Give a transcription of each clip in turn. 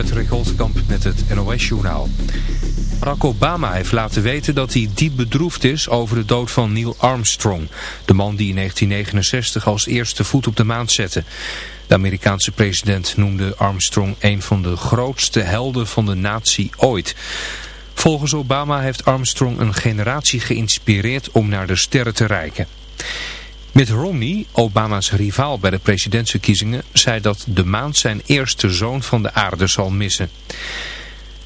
Patrick Holtkamp met het NOS-journaal. Barack Obama heeft laten weten dat hij diep bedroefd is over de dood van Neil Armstrong. De man die in 1969 als eerste voet op de maan zette. De Amerikaanse president noemde Armstrong een van de grootste helden van de natie ooit. Volgens Obama heeft Armstrong een generatie geïnspireerd om naar de sterren te reiken. Mitt Romney, Obama's rivaal bij de presidentsverkiezingen, zei dat de maan zijn eerste zoon van de aarde zal missen.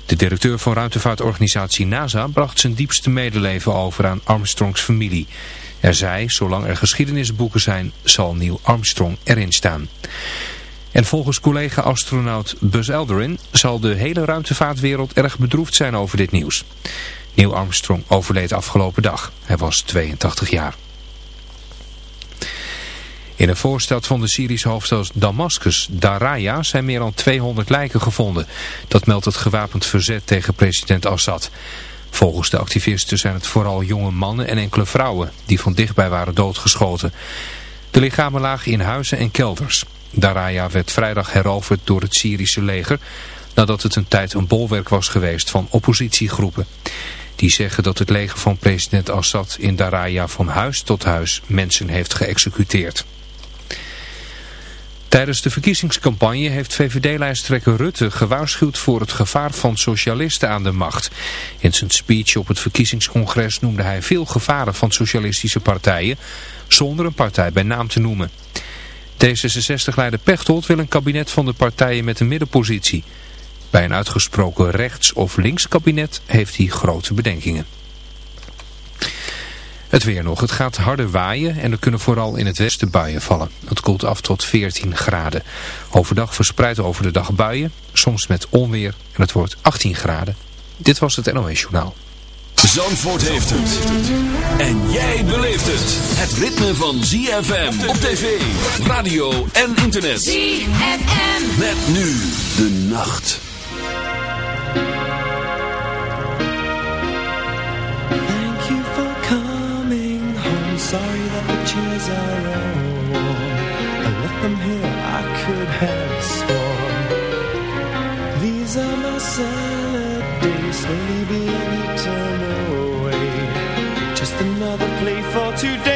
De directeur van ruimtevaartorganisatie NASA bracht zijn diepste medeleven over aan Armstrongs familie. Er zei, zolang er geschiedenisboeken zijn, zal Neil Armstrong erin staan. En volgens collega-astronaut Buzz Aldrin zal de hele ruimtevaartwereld erg bedroefd zijn over dit nieuws. Neil Armstrong overleed afgelopen dag. Hij was 82 jaar. In een voorstad van de Syrische hoofdstad Damascus, Daraya, zijn meer dan 200 lijken gevonden. Dat meldt het gewapend verzet tegen president Assad. Volgens de activisten zijn het vooral jonge mannen en enkele vrouwen die van dichtbij waren doodgeschoten. De lichamen lagen in huizen en kelders. Daraya werd vrijdag heroverd door het Syrische leger nadat het een tijd een bolwerk was geweest van oppositiegroepen. Die zeggen dat het leger van president Assad in Daraya van huis tot huis mensen heeft geëxecuteerd. Tijdens de verkiezingscampagne heeft VVD-lijsttrekker Rutte gewaarschuwd voor het gevaar van socialisten aan de macht. In zijn speech op het verkiezingscongres noemde hij veel gevaren van socialistische partijen, zonder een partij bij naam te noemen. D66-leider Pechtold wil een kabinet van de partijen met een middenpositie. Bij een uitgesproken rechts- of links kabinet heeft hij grote bedenkingen. Het weer nog. Het gaat harder waaien en er kunnen vooral in het westen buien vallen. Het koelt af tot 14 graden. Overdag verspreid over de dag buien, soms met onweer en het wordt 18 graden. Dit was het NOS Journaal. Zandvoort heeft het. En jij beleeft het. Het ritme van ZFM op tv, radio en internet. ZFM. Met nu de nacht. Chairs are all. I left them here, I could have sworn. These are my salad days, slowly being eaten away. Just another play for today.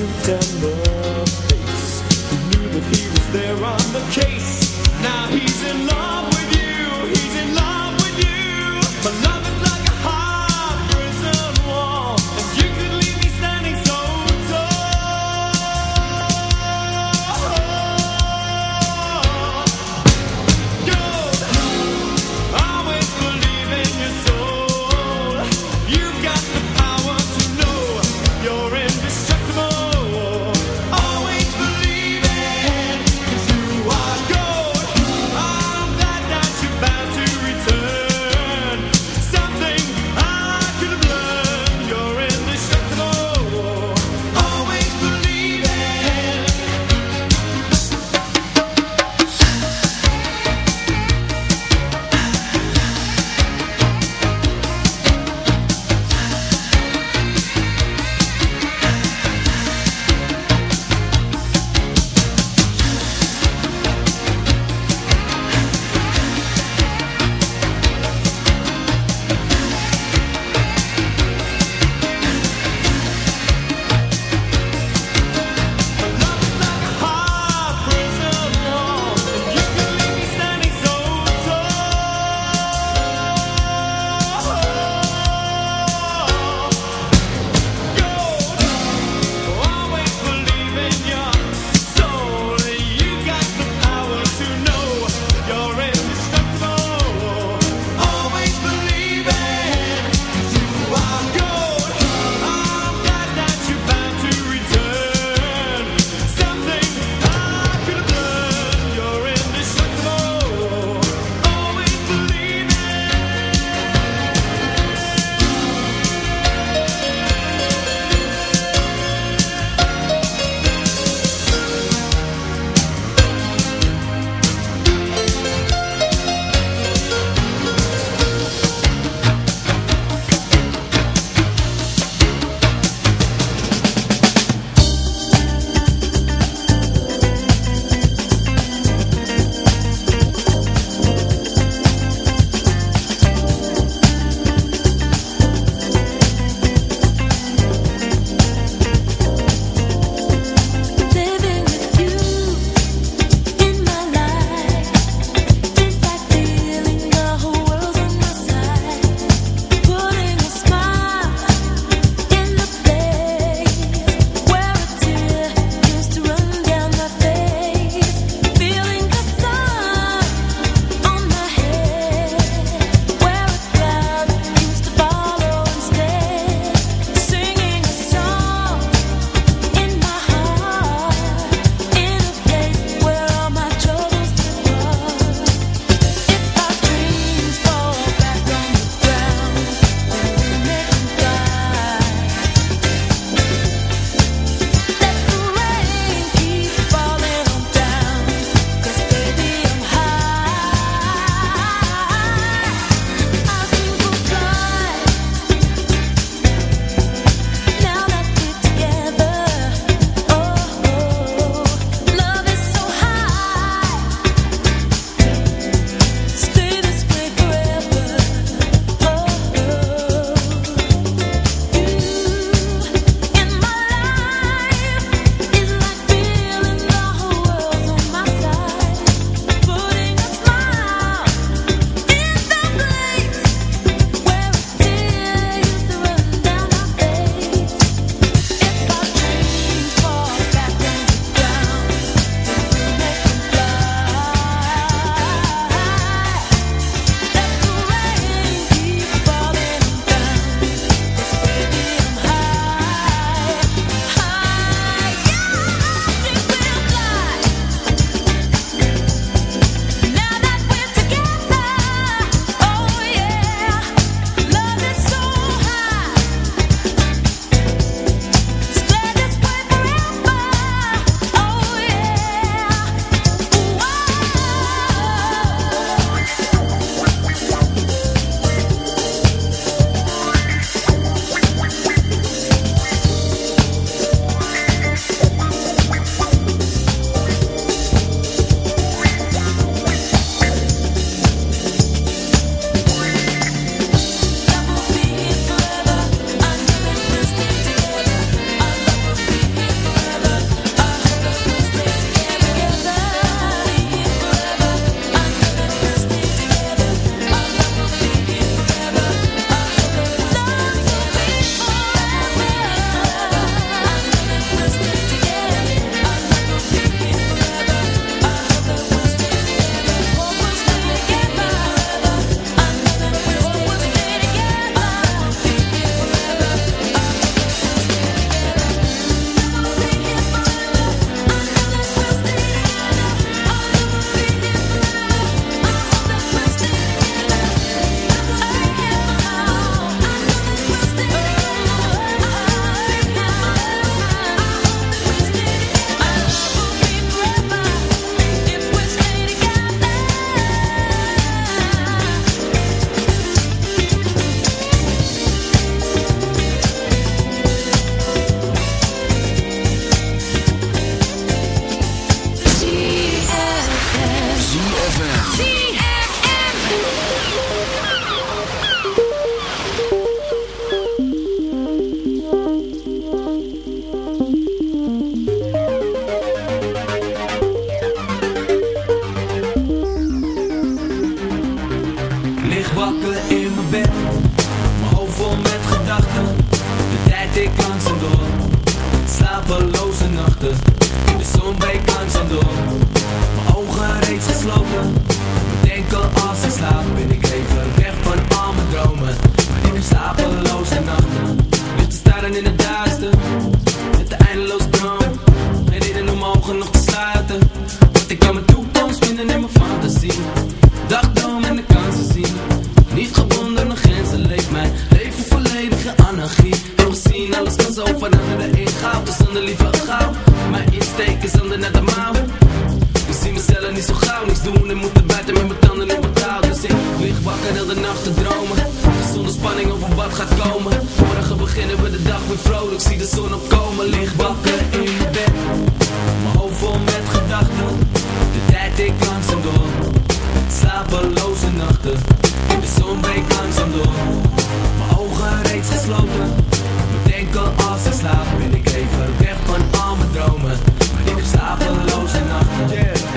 September.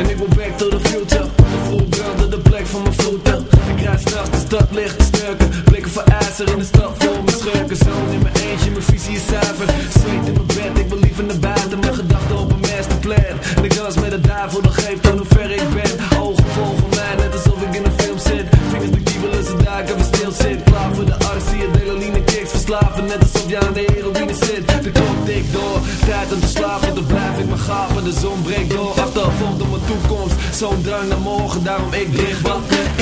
And it will back to the future. zo'n drang naar morgen, daarom ik lig wakker.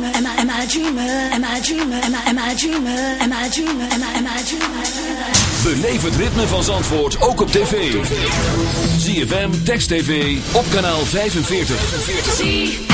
We leven I I I I het ritme van Zandvoort ook op tv. ZFM Text TV op kanaal 45.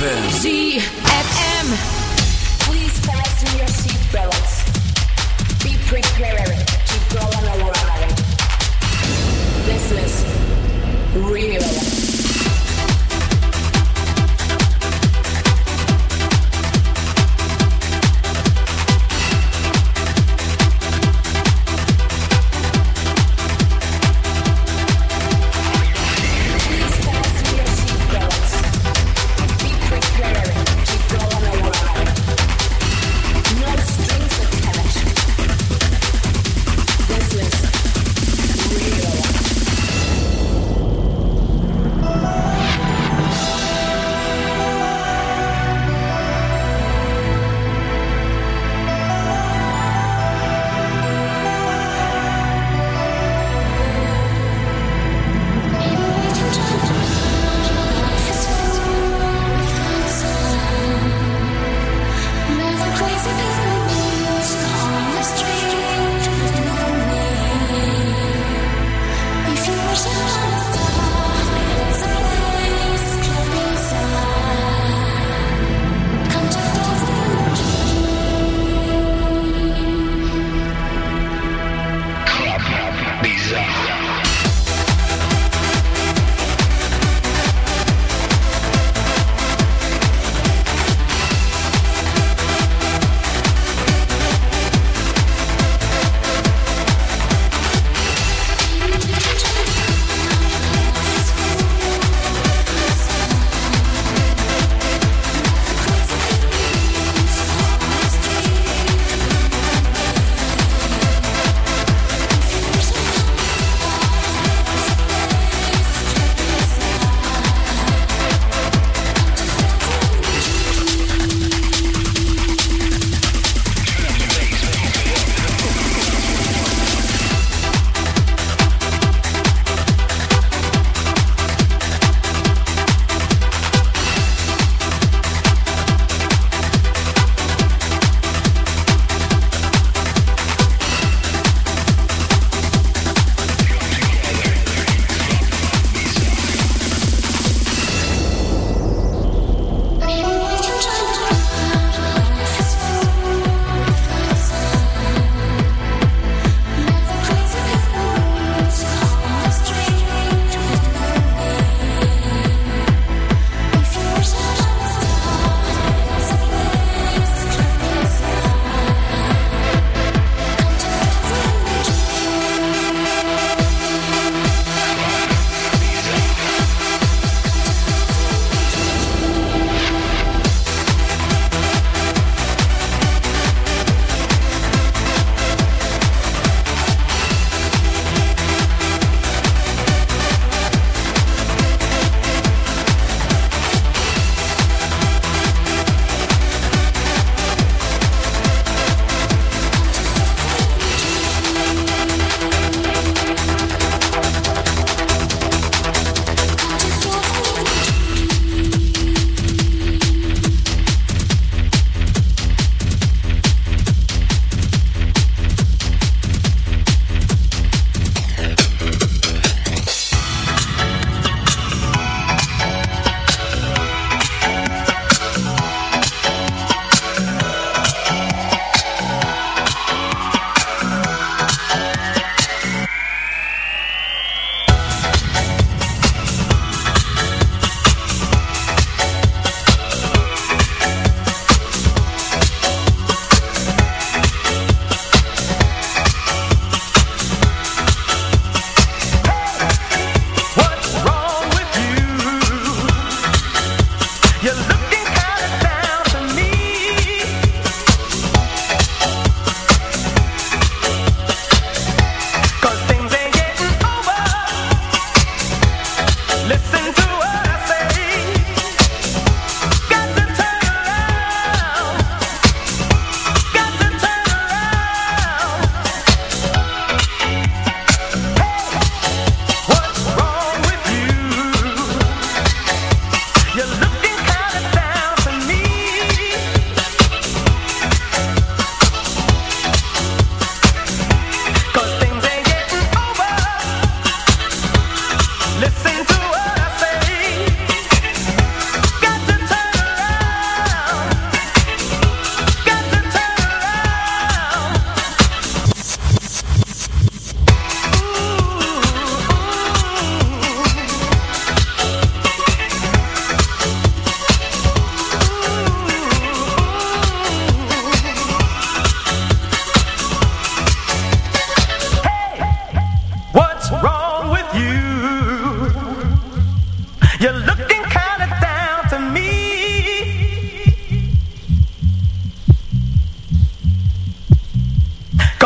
ZFM. ZFM. Please fasten your seatbelts. Be prepared.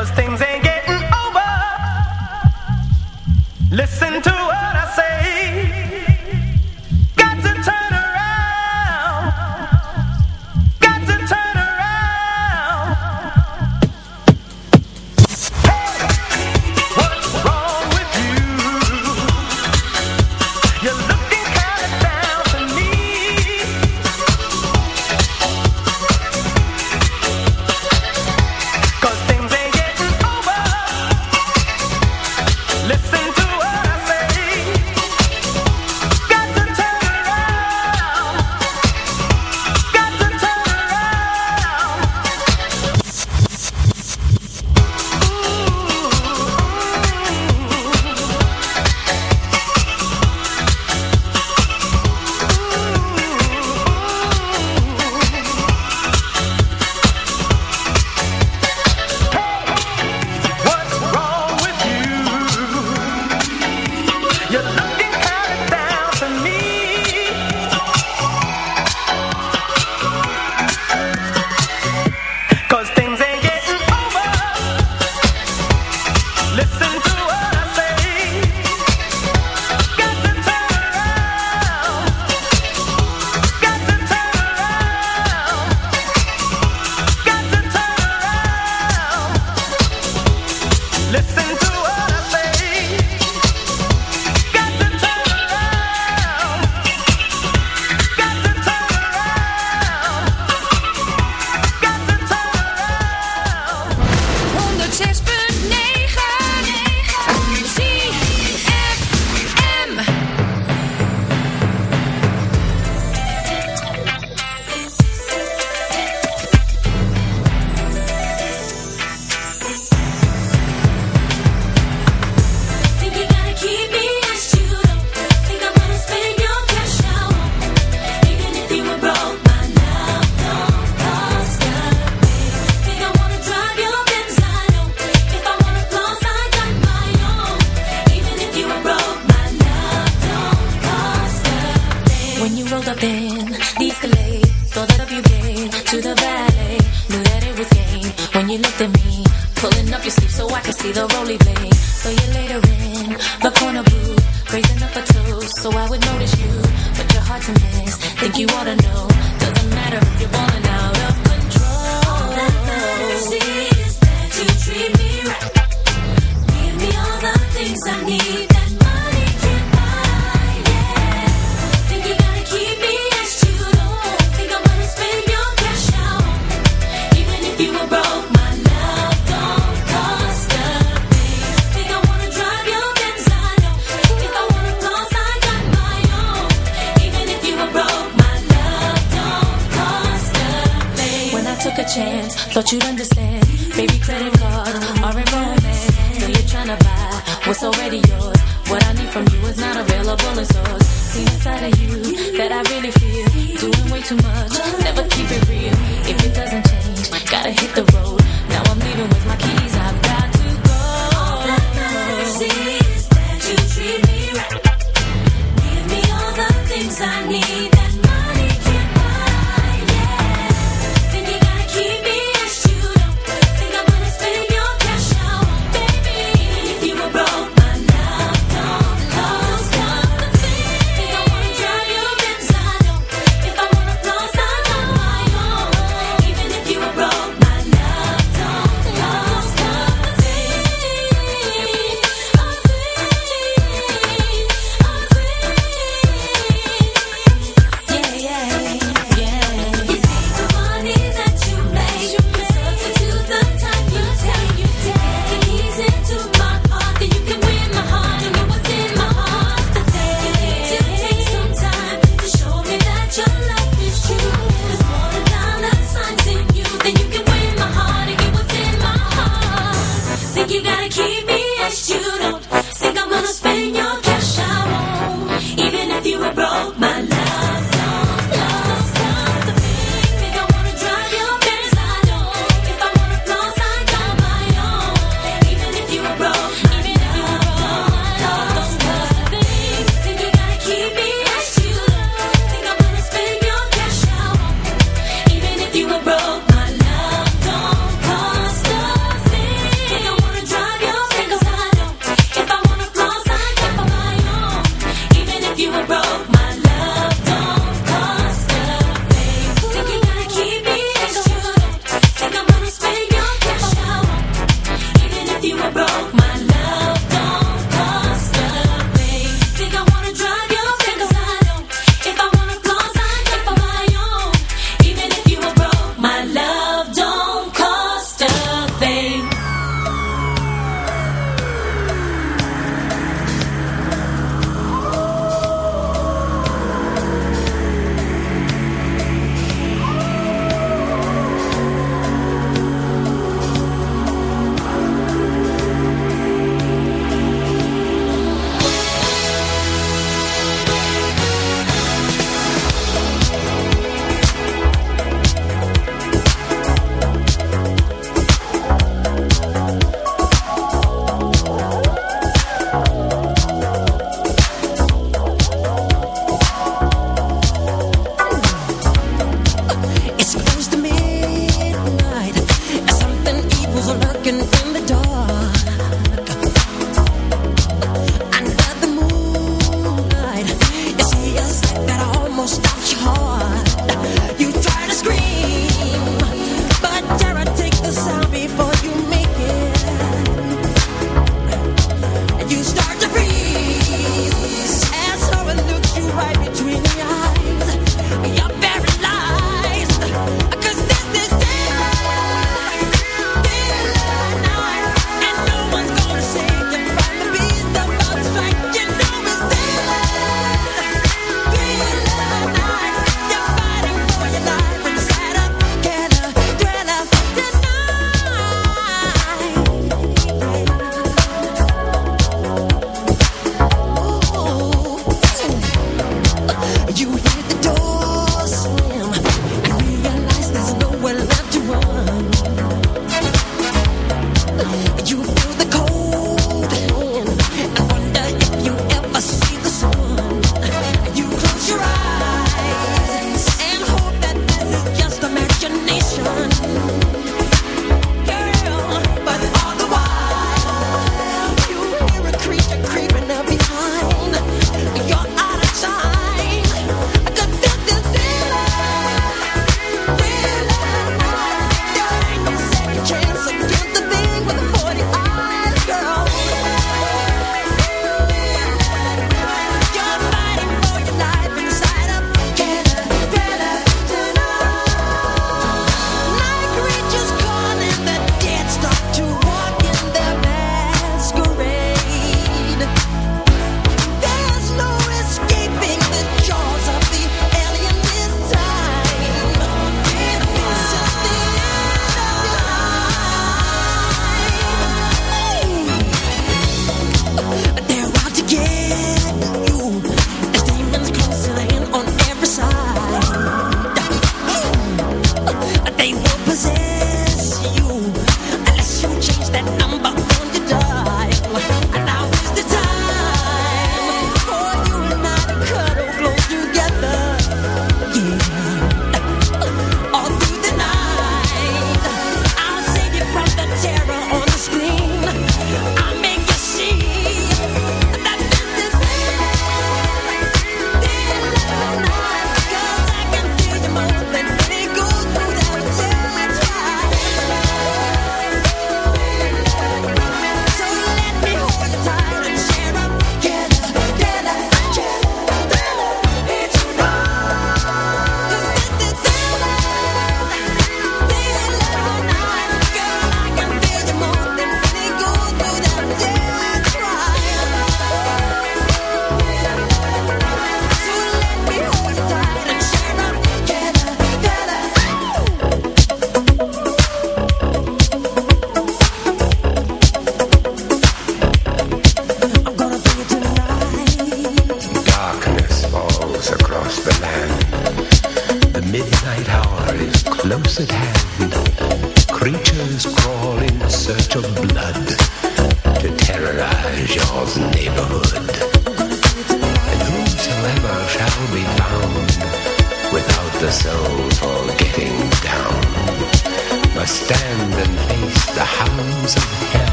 Cause things.